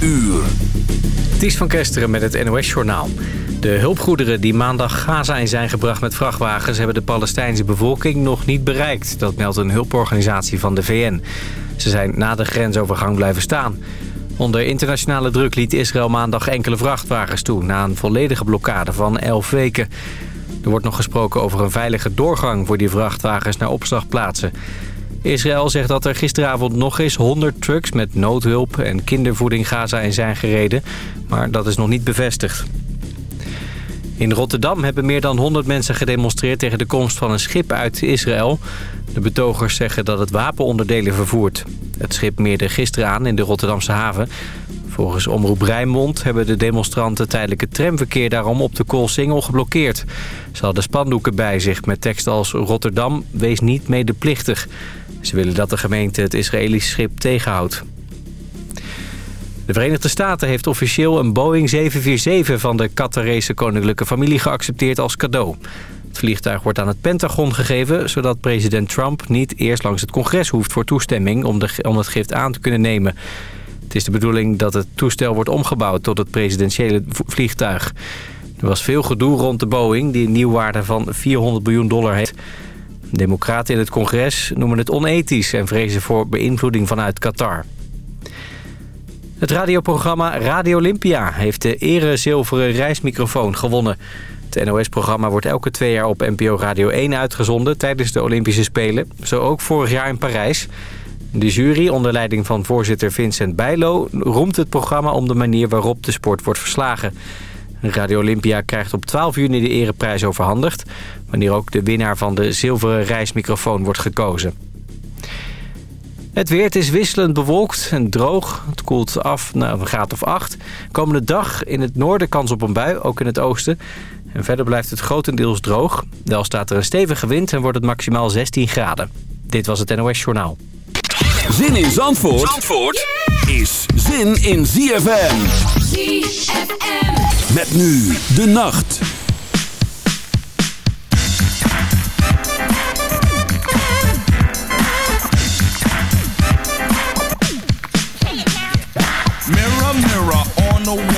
uur. Ties van Kesteren met het NOS-journaal. De hulpgoederen die maandag Gaza in zijn gebracht met vrachtwagens... hebben de Palestijnse bevolking nog niet bereikt. Dat meldt een hulporganisatie van de VN. Ze zijn na de grensovergang blijven staan. Onder internationale druk liet Israël maandag enkele vrachtwagens toe... na een volledige blokkade van 11 weken. Er wordt nog gesproken over een veilige doorgang voor die vrachtwagens naar opslagplaatsen. Israël zegt dat er gisteravond nog eens 100 trucks met noodhulp en kindervoeding Gaza in zijn gereden. Maar dat is nog niet bevestigd. In Rotterdam hebben meer dan 100 mensen gedemonstreerd tegen de komst van een schip uit Israël. De betogers zeggen dat het wapenonderdelen vervoert. Het schip meerde gisteren aan in de Rotterdamse haven. Volgens Omroep Rijnmond hebben de demonstranten tijdelijk het tramverkeer daarom op de Koolsingel geblokkeerd. Ze hadden spandoeken bij zich met teksten als Rotterdam, wees niet medeplichtig. Ze willen dat de gemeente het Israëlische schip tegenhoudt. De Verenigde Staten heeft officieel een Boeing 747 van de Qatarese koninklijke familie geaccepteerd als cadeau. Het vliegtuig wordt aan het Pentagon gegeven... zodat president Trump niet eerst langs het congres hoeft voor toestemming... om, de, om het gift aan te kunnen nemen. Het is de bedoeling dat het toestel wordt omgebouwd tot het presidentiële vliegtuig. Er was veel gedoe rond de Boeing, die een nieuwwaarde van 400 miljoen dollar heeft. Democraten in het congres noemen het onethisch... en vrezen voor beïnvloeding vanuit Qatar. Het radioprogramma Radio Olympia heeft de ere zilveren reismicrofoon gewonnen. Het NOS-programma wordt elke twee jaar op NPO Radio 1 uitgezonden tijdens de Olympische Spelen. Zo ook vorig jaar in Parijs. De jury, onder leiding van voorzitter Vincent Bijlo, roemt het programma om de manier waarop de sport wordt verslagen. Radio Olympia krijgt op 12 juni de ereprijs overhandigd... wanneer ook de winnaar van de zilveren reismicrofoon wordt gekozen. Het weer, is wisselend bewolkt en droog. Het koelt af naar een graad of 8. Komende dag in het noorden kans op een bui, ook in het oosten. En verder blijft het grotendeels droog. Wel staat er een stevige wind en wordt het maximaal 16 graden. Dit was het NOS Journaal. Zin in Zandvoort, Zandvoort is zin in ZFM. ZFM. Met nu de nacht. Mirror, mirror on the wall.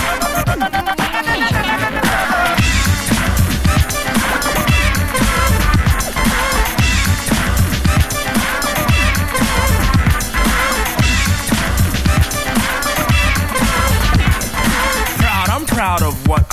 Oh, no, no.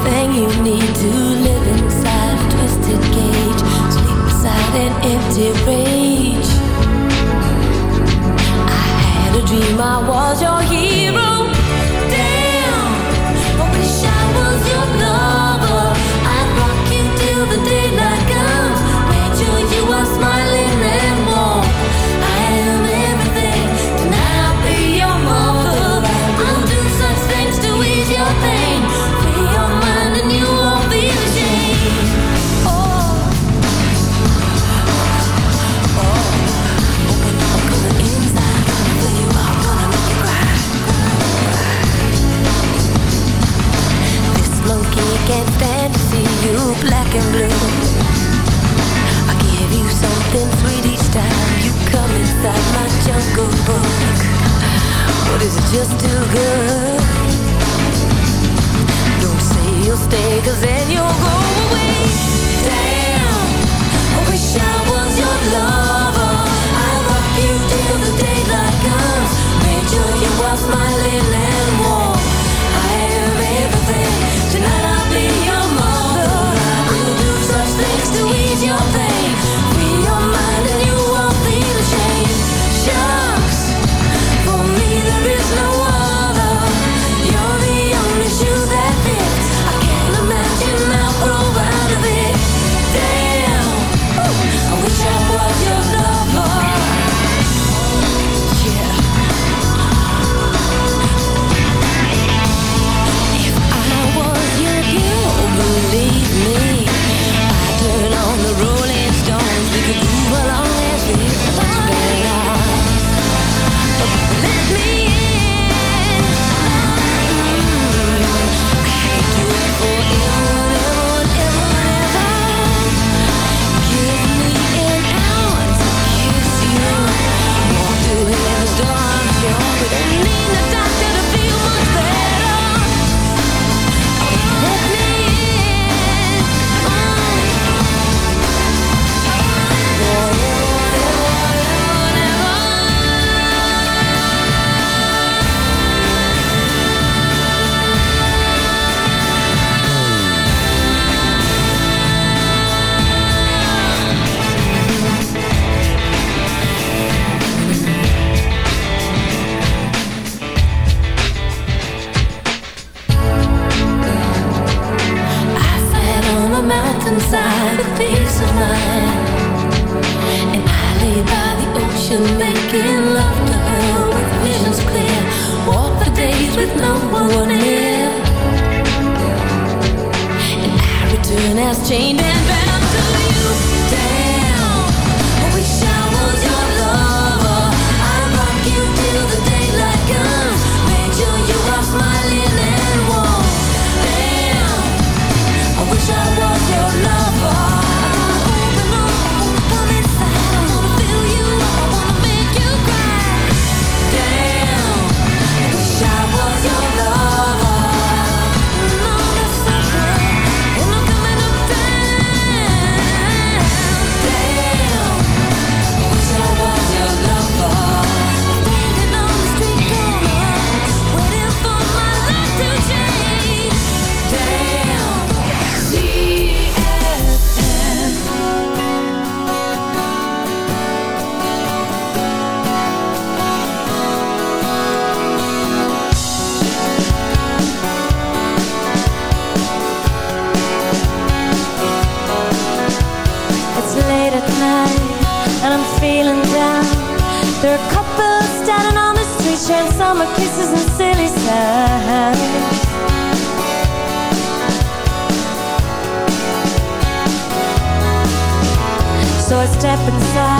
everything you need to live inside a twisted cage, sleep beside an empty rage. I had a dream I was your hero. I give you something sweet each time you come inside my jungle book. But is it just too good? Don't say you'll stay, cause then you'll go away. Damn, I wish I was your lover. I love the daylight comes. Made sure you my. kisses and silly signs So I step inside.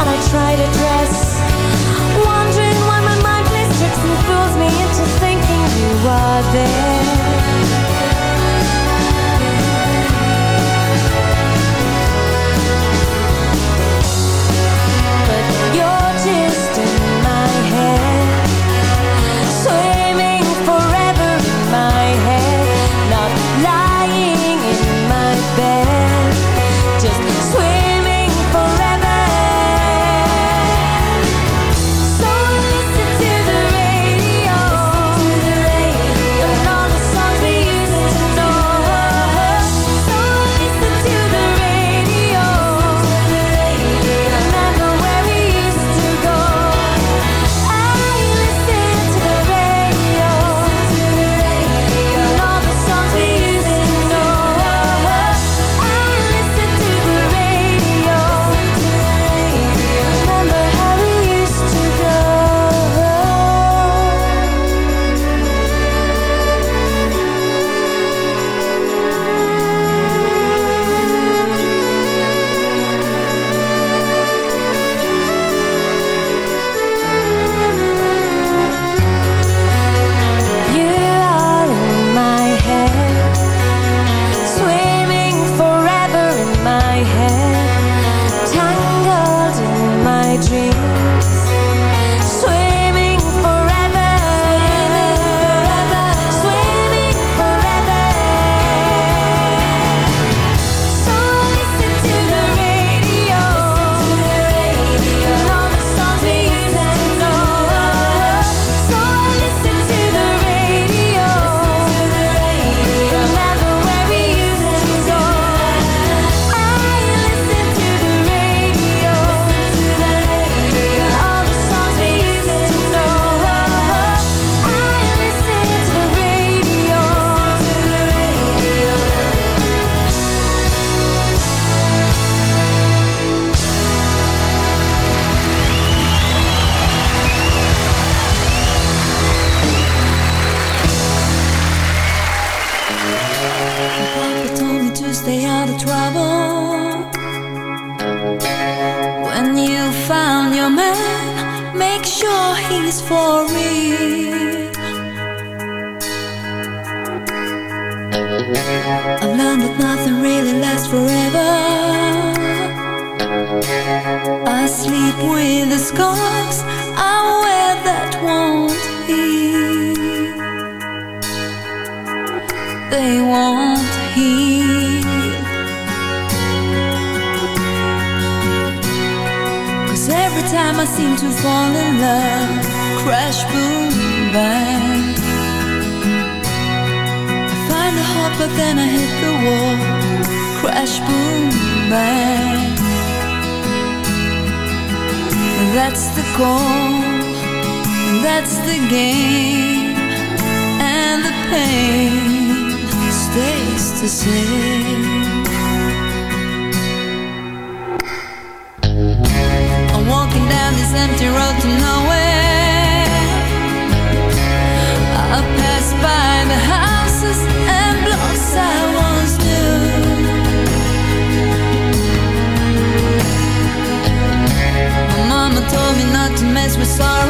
and I try to dress Wondering why my mind plays tricks and fools me into thinking you are there. Sorry.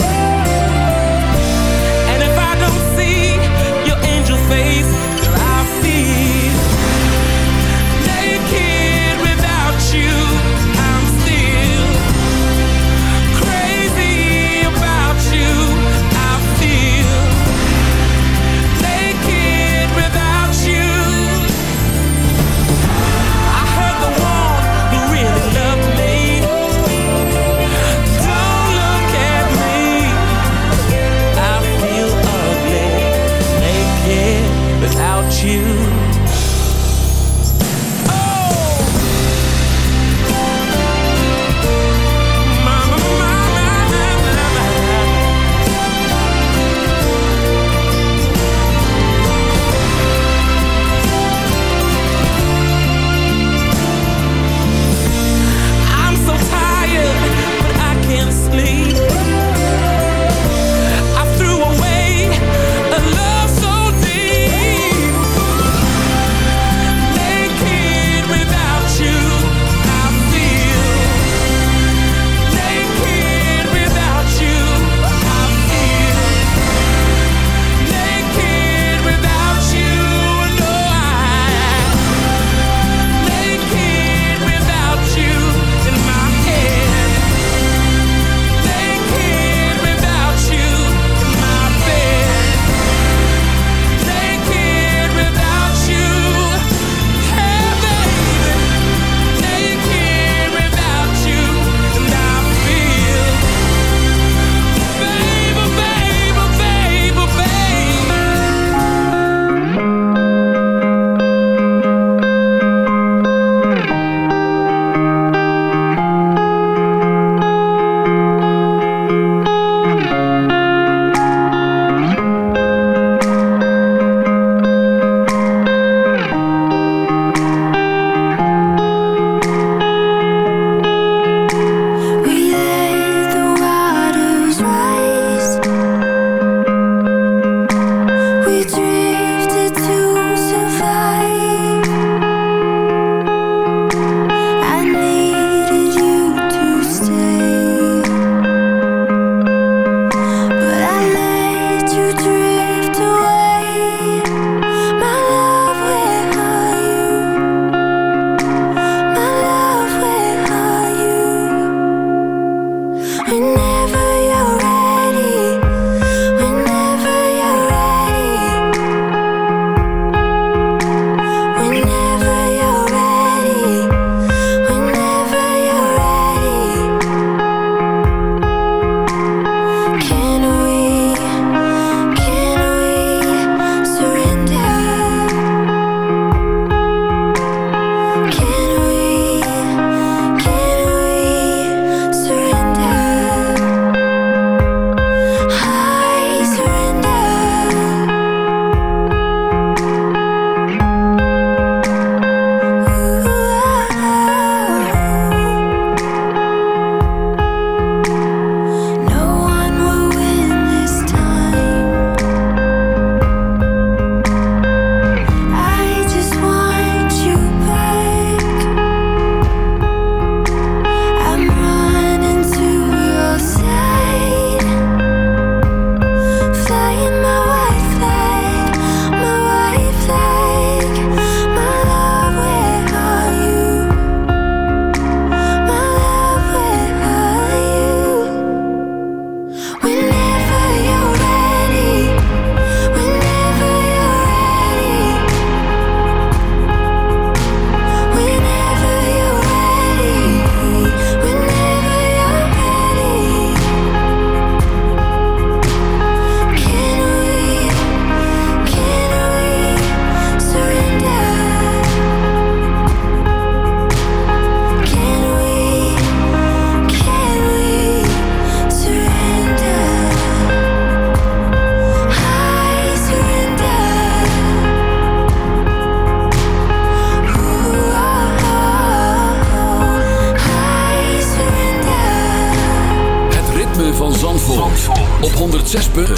106.9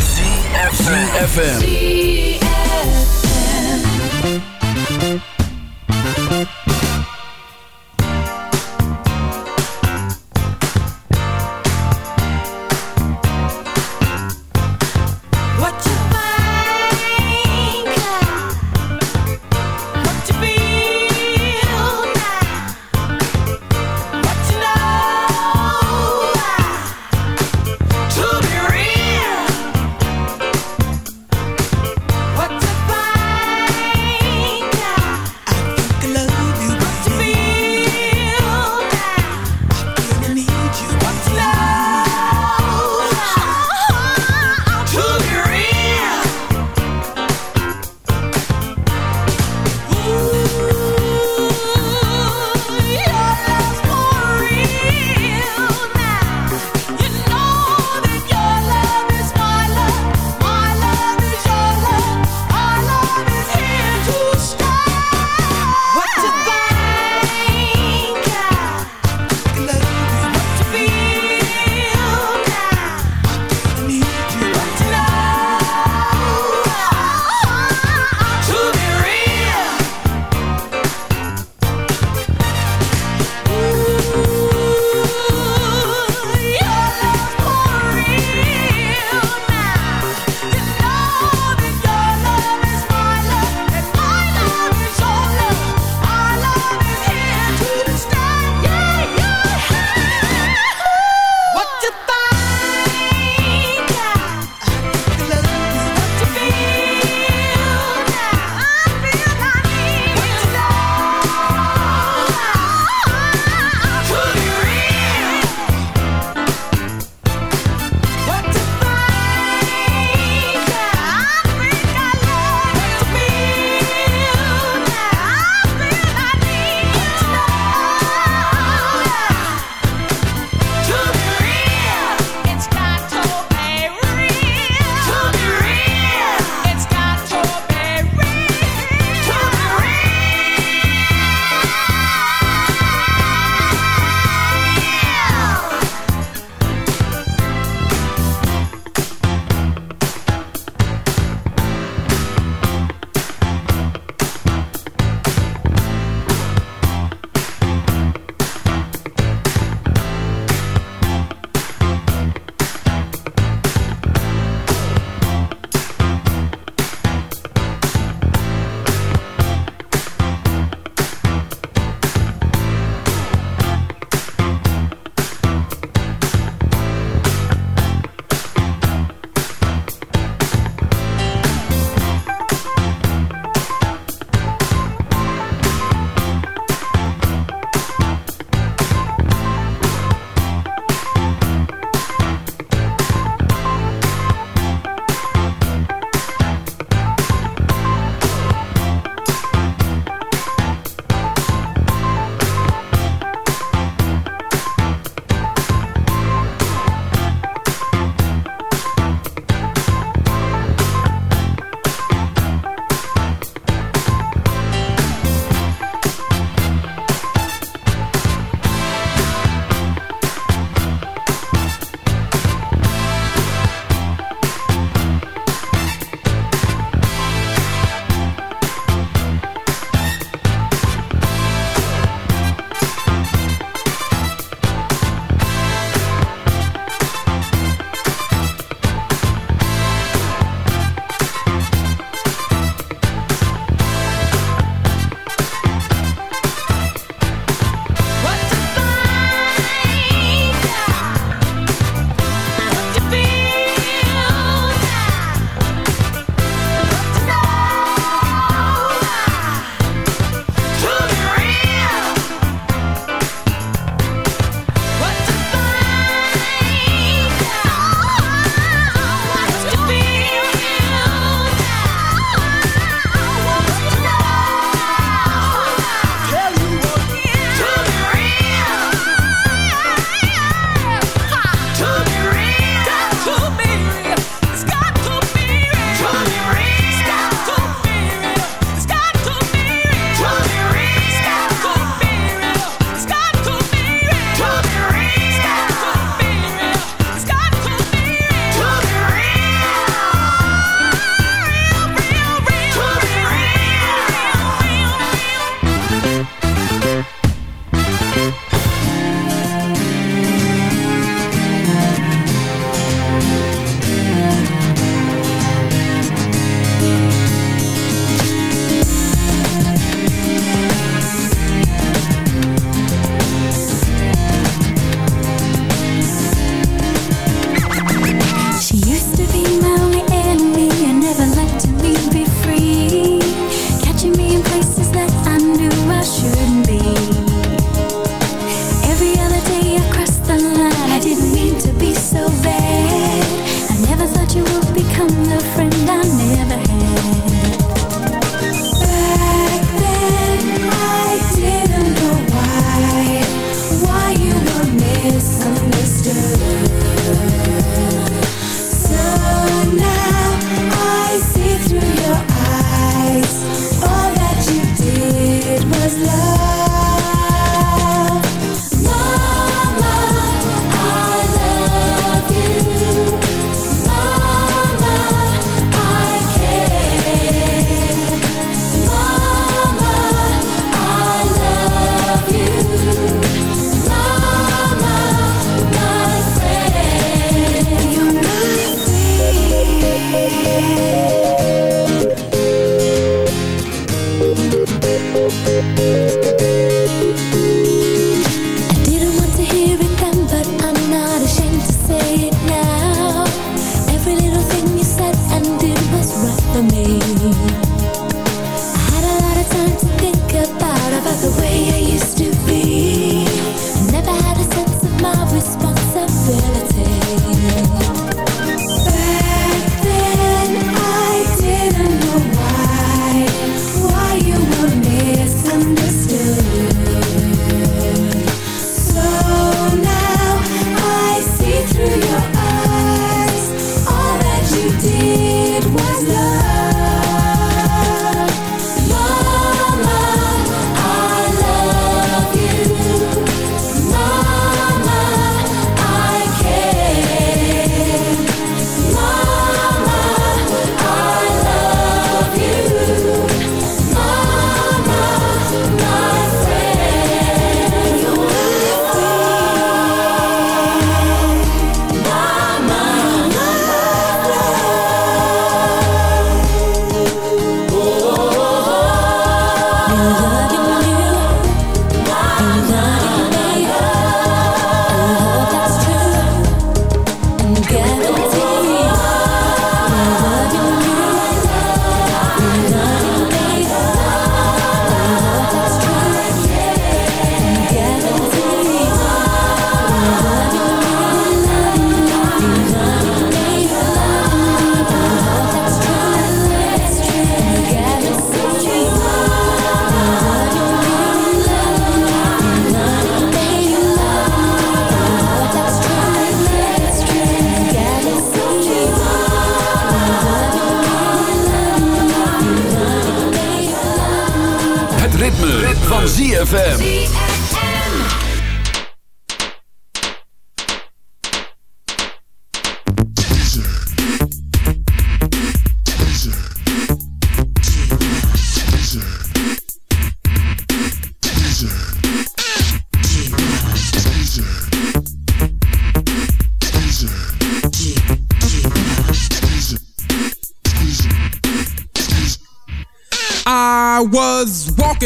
FM.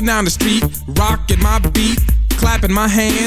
Down the street, rocking my beat, clapping my hands